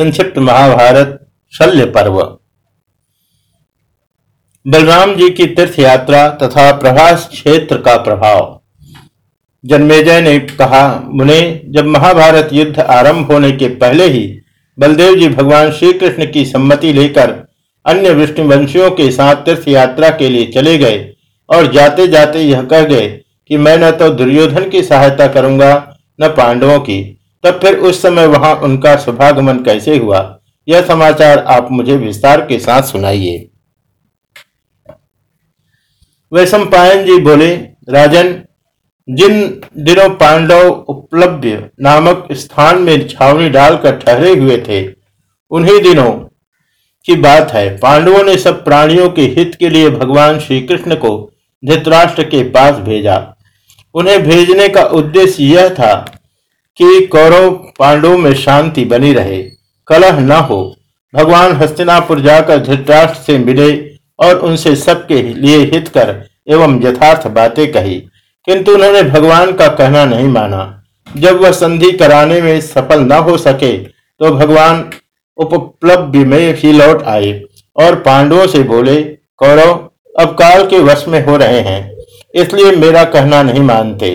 संक्षिप्त महाभारत, शल्य पर्व। बलराम जी की तीर्थ यात्रा तथा प्रभास क्षेत्र का प्रभाव। जन्मेजय ने कहा, मुने, जब महाभारत युद्ध आरंभ होने के पहले ही बलदेव जी भगवान श्री कृष्ण की सम्मति लेकर अन्य विष्णुवंशियों के साथ तीर्थ यात्रा के लिए चले गए और जाते जाते यह कह गए कि मैं न तो दुर्योधन की सहायता करूँगा, न पांडवों की। तब फिर उस समय वहाँ उनका शुभागमन कैसे हुआ? यह समाचार आप मुझे विस्तार के साथ सुनाइए। वैशम पायन जी बोले, राजन, जिन दिनों पांडव उपलब्ध नामक स्थान में छावनी डालकर ठहरे हुए थे, उन्हीं दिनों की बात है। पांडवों ने सब प्राणियों के हित के लिए भगवान श्री कृष्ण को धृतराष्ट्र के पास भेजा। उन्हें भेजने का उद्देश्य यह था कि कौरव पांडवों में शांति बनी रहे, कलह न हो। भगवान हस्तिनापुर जाकर धृतराष्ट्र से मिले और उनसे सबके लिए हित कर एवं यथार्थ बातें कही। किंतु उन्होंने भगवान का कहना नहीं माना। जब वह संधि कराने में सफल न हो सके तो भगवान उपलब्ध में ही लौट आए और पांडवों से बोले, कौरव, अब काल के वश में हो रहे हैं, इसलिए मेरा कहना नहीं मानते।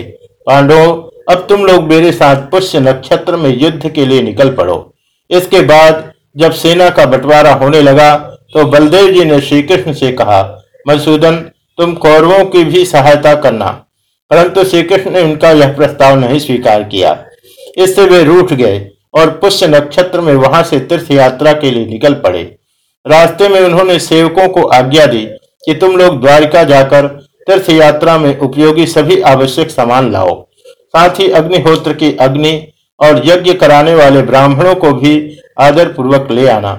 पांडव अब तुम लोग मेरे साथ पुष्य नक्षत्र में युद्ध के लिए निकल पड़ो। इसके बाद जब सेना का बंटवारा होने लगा तो बलदेव जी ने श्री कृष्ण से कहा, मधुसूदन, तुम कौरवों की भी सहायता करना। परंतु श्री कृष्ण ने उनका यह प्रस्ताव नहीं स्वीकार किया। इससे वे रूठ गए और पुष्य नक्षत्र में वहाँ से तीर्थ यात्रा के लिए निकल पड़े। रास्ते में उन्होंने सेवकों को आज्ञा दी कि तुम लोग द्वारिका जाकर तीर्थ यात्रा में उपयोगी सभी आवश्यक सामान लाओ। साथ ही अग्निहोत्र की अग्नि और यज्ञ कराने वाले ब्राह्मणों को भी आदर पूर्वक ले आना।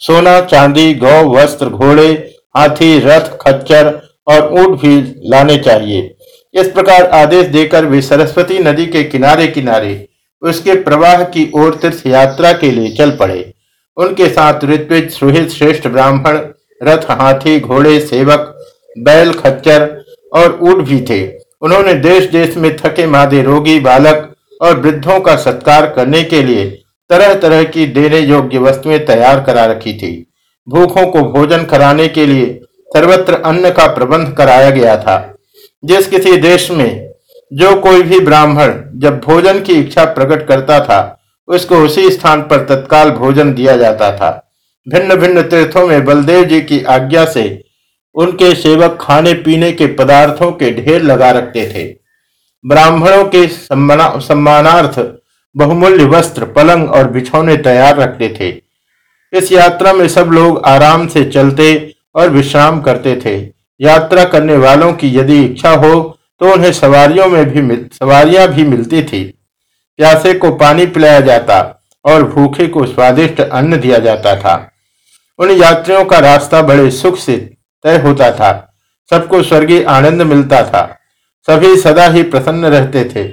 सोना, चांदी, गौ, वस्त्र, घोड़े, हाथी, रथ, खच्चर और ऊँट भी लाने चाहिए। इस प्रकार आदेश देकर वे सरस्वती नदी के किनारे किनारे उसके प्रवाह की ओर तीर्थ यात्रा के लिए चल पड़े। उनके साथ ऋत्विज सुहित श्रेष्ठ ब्राह्मण, रथ, हाथी, घोड़े, सेवक, बैल, खच्चर और ऊट भी थे। उन्होंने देश देश में थके मादे रोगी, बालक और वृद्धों का सत्कार करने के लिए तरह तरह की देने योग्य वस्तुएँ तैयार करा रखी थी। भूखों को भोजन कराने के लिए सर्वत्र अन्न का प्रबंध कराया गया था। जिस किसी देश में जो कोई भी ब्राह्मण जब भोजन की इच्छा प्रकट करता था, उसको उसी स्थान पर तत्काल भोजन दिया जाता था। भिन्न भिन्न तीर्थों में बलदेव जी की आज्ञा से उनके सेवक खाने पीने के पदार्थों के ढेर लगा रखते थे। ब्राह्मणों के सम्मानार्थ बहुमूल्य वस्त्र, पलंग और बिछौने तैयार रखते थे। इस यात्रा में सब लोग आराम से चलते और विश्राम करते थे। यात्रा करने वालों की यदि इच्छा हो तो उन्हें सवारियों में भी मिल, सवारियाँ भी मिलती थी। प्यासे को पानी पिलाया जाता और भूखे को स्वादिष्ट अन्न दिया जाता था। उन यात्रियों का रास्ता बड़े सुख से तय होता था। सबको स्वर्गीय आनंद मिलता था। सभी सदा ही प्रसन्न रहते थे।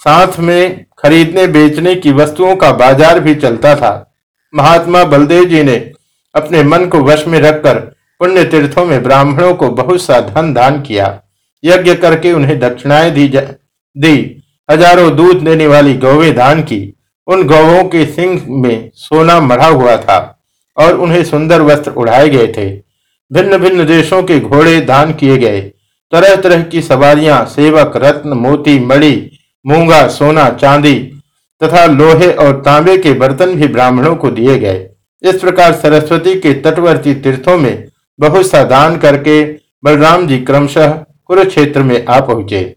साथ में खरीदने, बेचने की वस्तुओं का बाज़ार भी चलता था। महात्मा बलदेव जी ने अपने मन को वश में रखकर पुण्य तीर्थों में ब्राह्मणों को बहुत सा धन दान किया। यज्ञ करके उन्हें दक्षिणाएँ दी दी। हज़ारों दूध देने वाली गौवें दान की। उन गौवों के सिंह में सोना मढ़ा हुआ था और उन्हें सुंदर वस्त्र उड़ाए गए थे। भिन्न भिन्न देशों के घोड़े दान किए गए। तरह तरह की सवारियाँ, सेवक, रत्न, मोती, मणि, मूँगा, सोना, चांदी तथा लोहे और तांबे के बर्तन भी ब्राह्मणों को दिए गए। इस प्रकार सरस्वती के तटवर्ती तीर्थों में बहुत सा दान करके बलराम जी क्रमशः कुरुक्षेत्र में आ पहुँचे।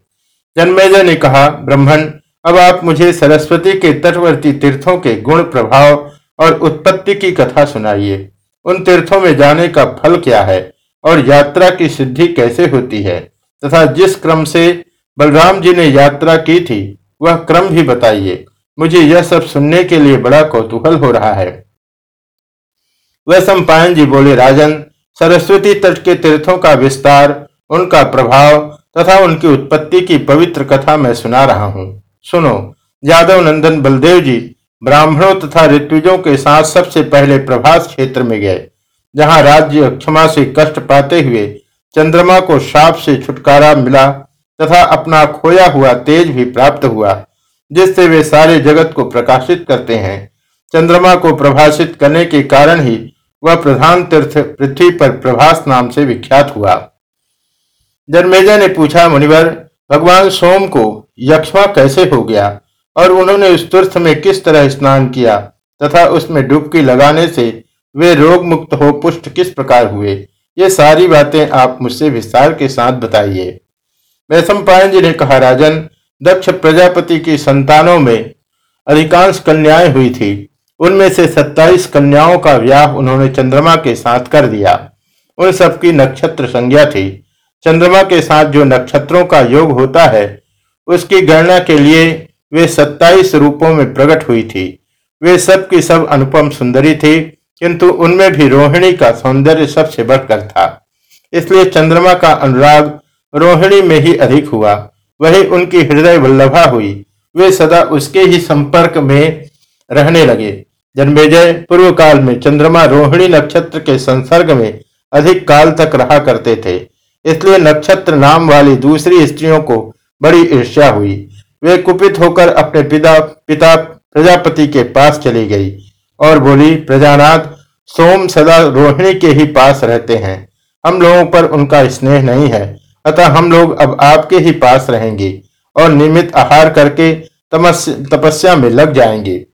जन्मेजय ने कहा, ब्राह्मण, अब आप मुझे सरस्वती के तटवर्ती तीर्थों के गुण, प्रभाव और उत्पत्ति की कथा सुनाइए। उन तीर्थों में जाने का फल क्या है? और यात्रा की सिद्धि कैसे होती है? तथा जिस क्रम से बलराम जी ने यात्रा की थी, वह क्रम भी बताइए। मुझे यह सब सुनने के लिए बड़ा कौतूहल हो रहा है। वह सम्पायन जी बोले, राजन, सरस्वती तट के तीर्थों का विस्तार, उनका प्रभाव तथा उनकी उत्पत्ति की पवित्र कथा मैं सुना रहा हूँ। सुनो, यादव नंदन बलदेव जी ब्राह्मणों तथा ऋत्विजों के साथ सबसे पहले प्रभास क्षेत्र में गए, जहाँ राज्य क्षमा से कष्ट पाते हुए चंद्रमा को शाप से छुटकारा मिला तथा अपना खोया हुआ तेज भी प्राप्त हुआ, जिससे वे सारे जगत को प्रकाशित करते हैं। चंद्रमा को प्रभाषित करने के कारण ही वह प्रधान तीर्थ पृथ्वी पर प्रभास नाम से विख्यात हुआ। जन्मेजय ने पूछा, मुनिवर, भगवान सोम को यक्षमा कैसे हो गया? और उन्होंने उस तीर्थ में किस तरह स्नान किया तथा उसमें डुबकी लगाने से वे रोग मुक्त हो पुष्ट किस प्रकार हुए? ये सारी बातें आप मुझसे विस्तार के साथ बताइए। वैश्व जी ने कहा, राजन, दक्ष प्रजापति की संतानों में अधिकांश कन्याएँ हुई थी। उनमें से सत्ताईस कन्याओं का व्याह उन्होंने चंद्रमा के साथ कर दिया। उन सबकी नक्षत्र संज्ञा थी। चंद्रमा के साथ जो नक्षत्रों का योग होता है, उसकी गणना के लिए वे सत्ताईस रूपों में प्रकट हुई थी। वे सब की सब अनुपम सुंदरी थी, किंतु उनमें भी रोहिणी का सौंदर्य सबसे बढ़कर था। इसलिए चंद्रमा का अनुराग रोहिणी में ही अधिक हुआ। वही उनकी हृदय वल्लभा हुई। वे सदा उसके ही संपर्क में रहने लगे। जन्मेजय पूर्व काल में चंद्रमा रोहिणी नक्षत्र के संसर्ग में अधिक काल तक रहा करते थे। इसलिए नक्षत्र नाम वाली दूसरी स्त्रियों को बड़ी ईर्ष्या हुई। वे कुपित होकर अपने पिता पिता प्रजापति के पास चली गई और बोली, प्रजानाथ, सोम सदा रोहिणी के ही पास रहते हैं। हम लोगों पर उनका स्नेह नहीं है। अतः हम लोग अब आपके ही पास रहेंगे और नियमित आहार करके तपस्या में लग जाएँगे।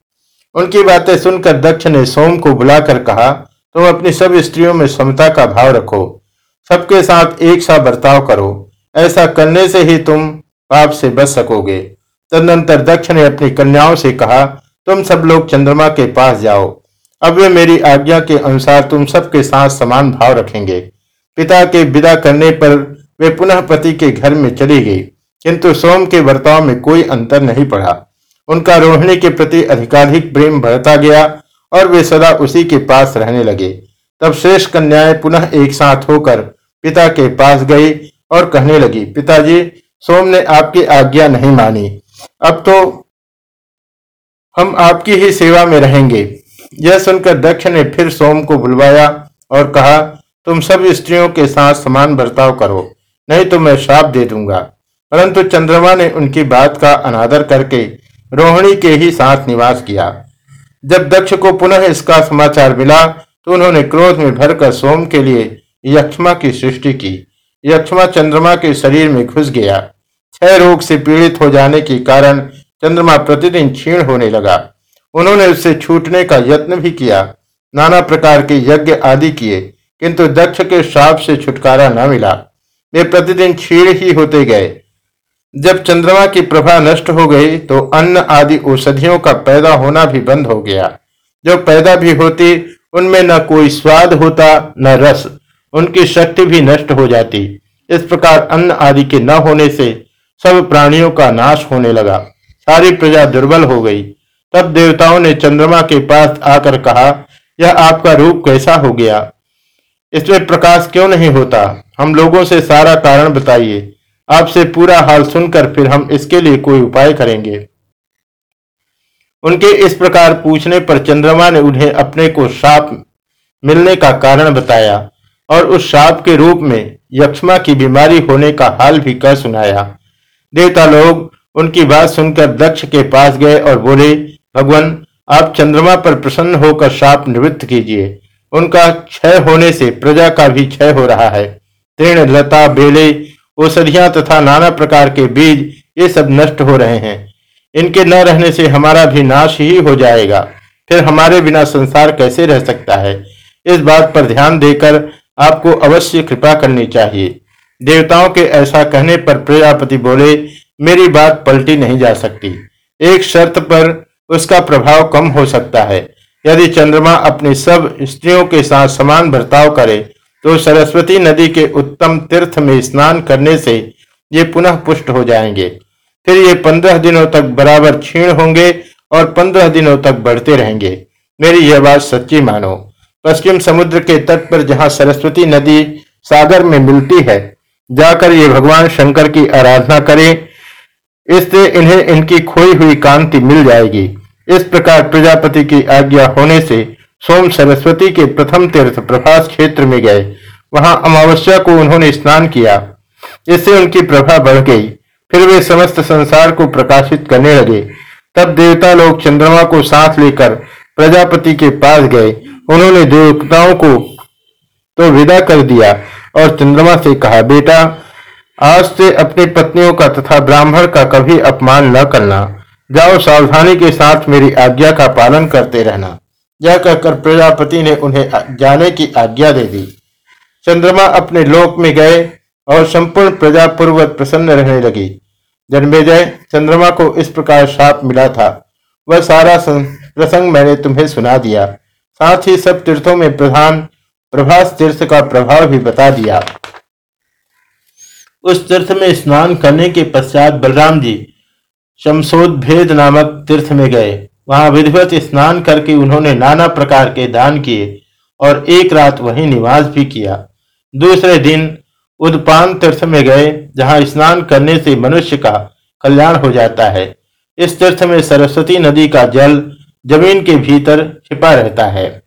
उनकी बातें सुनकर दक्ष ने सोम को बुलाकर कहा, तुम तो अपनी सब स्त्रियों में समता का भाव रखो। सबके साथ एक सा बर्ताव करो। ऐसा करने से ही तुम पाप से बच सकोगे। तदनंतर दक्ष ने अपनी कन्याओं से कहा, तुम सब लोग चंद्रमा के पास जाओ। अब वे मेरी आज्ञा के अनुसार तुम सबके साथ समान भाव रखेंगे। पिता के विदा करने पर वे पुनः पति के घर में चली गई। किंतु सोम के बर्ताव में कोई अंतर नहीं पड़ा। उनका रोहिणी के प्रति अधिकाधिक प्रेम बढ़ता गया और वे सदा उसी के पास रहने लगे। तब श्रेष्ठ कन्याएँ पुनः एक साथ होकर पिता के पास गई और कहने लगी, पिताजी सोम ने आपकी आज्ञा नहीं मानी। अब तो हम आपकी ही सेवा में रहेंगे। यह सुनकर दक्ष ने फिर सोम को बुलवाया और कहा, तुम सब स्त्रियों के साथ समान बर्ताव करो, नहीं तो मैं श्राप दे दूँगा। परंतु चंद्रमा ने उनकी बात का अनादर करके रोहिणी के ही साथ निवास किया। जब दक्ष को पुनः इसका समाचार मिला तो उन्होंने क्रोध में भरकर सोम के लिए यक्षमा की सृष्टि की। यक्षमा चंद्रमा के शरीर में घुस गया। क्षय रोग से पीड़ित हो जाने के कारण चंद्रमा प्रतिदिन क्षीण होने लगा। उन्होंने उससे छूटने का यत्न भी किया। नाना प्रकार के यज्ञ आदि किए, किंतु दक्ष के श्राप से छुटकारा न मिला। वे प्रतिदिन क्षीण ही होते गए। जब चंद्रमा की प्रभा नष्ट हो गई तो अन्न आदि औषधियों का पैदा होना भी बंद हो गया। जो पैदा भी होती, उनमें न कोई स्वाद होता, न रस। उनकी शक्ति भी नष्ट हो जाती। इस प्रकार अन्न आदि के न होने से सब प्राणियों का नाश होने लगा। सारी प्रजा दुर्बल हो गई। तब देवताओं ने चंद्रमा के पास आकर कहा, यह आपका रूप कैसा हो गया? इसमें प्रकाश क्यों नहीं होता? हम लोगों से सारा कारण बताइए। आपसे पूरा हाल सुनकर फिर हम इसके लिए कोई उपाय करेंगे? उनके इस प्रकार पूछने पर चंद्रमा ने उन्हें अपने को शाप मिलने का कारण बताया और उस शाप के रूप में यक्षमा की बीमारी होने का हाल भी कह सुनाया। देवता लोग उनकी बात सुनकर दक्ष के पास गए और बोले, भगवान, आप चंद्रमा पर प्रसन्न होकर शाप निवृत्त कीजिए। उनका क्षय होने से प्रजा का भी क्षय हो रहा है। तृण, लता, बेले, औषधियाँ तथा नाना प्रकार के बीज, ये सब नष्ट हो रहे हैं। इनके न रहने से हमारा भी नाश ही हो जाएगा। फिर हमारे बिना संसार कैसे रह सकता है? इस बात पर ध्यान देकर आपको अवश्य कृपा करनी चाहिए। देवताओं के ऐसा कहने पर प्रजापति बोले, मेरी बात पलटी नहीं जा सकती। एक शर्त पर उसका प्रभाव कम हो सकता है। यदि चंद्रमा अपनी सब स्त्रियों के साथ समान बर्ताव करे तो सरस्वती नदी के उत्तम तीर्थ में स्नान करने से ये पुनः पुष्ट हो जाएँगे। फिर ये पंद्रह दिनों तक बराबर क्षीण होंगे और पंद्रह दिनों तक बढ़ते रहेंगे। मेरी यह बात सच्ची मानो। पश्चिम समुद्र के तट पर जहाँ सरस्वती नदी सागर में मिलती है जाकर ये भगवान शंकर की आराधना करें। इससे इन्हें इनकी खोई हुई कांति मिल जाएगी। इस प्रकार प्रजापति की आज्ञा होने से सोम सरस्वती के प्रथम तीर्थ प्रभास क्षेत्र में गए। वहाँ अमावस्या को उन्होंने स्नान किया। इससे उनकी प्रभा बढ़ गई। फिर वे समस्त संसार को प्रकाशित करने लगे। तब देवता लोग चंद्रमा को साथ लेकर प्रजापति के पास गए। उन्होंने देवताओं को तो विदा कर दिया। और चंद्रमा से कहा, बेटा, आज से अपनी पत्नियों का तथा ब्राह्मण का कभी अपमान न करना। जाओ, सावधानी के साथ मेरी आज्ञा का पालन करते रहना यह कहकर प्रजापति ने उन्हें जाने की आज्ञा दे दी। चंद्रमा अपने लोक में गए और संपूर्ण प्रजा पूर्वक प्रसन्न रहने लगी। जन्मेजय, चंद्रमा को इस प्रकार शाप मिला था। वह सारा प्रसंग मैंने तुम्हें सुना दिया। साथ ही सब तीर्थों में प्रधान प्रभास तीर्थ का प्रभाव भी बता दिया। उस तीर्थ में स्नान करने के पश्चात बलराम जी शमसोदभेद नामक तीर्थ में गए। वहाँ विधिवत स्नान करके उन्होंने नाना प्रकार के दान किए और एक रात वहीं निवास भी किया। दूसरे दिन उदपान तीर्थ में गए, जहाँ स्नान करने से मनुष्य का कल्याण हो जाता है। इस तीर्थ में सरस्वती नदी का जल ज़मीन के भीतर छिपा रहता है।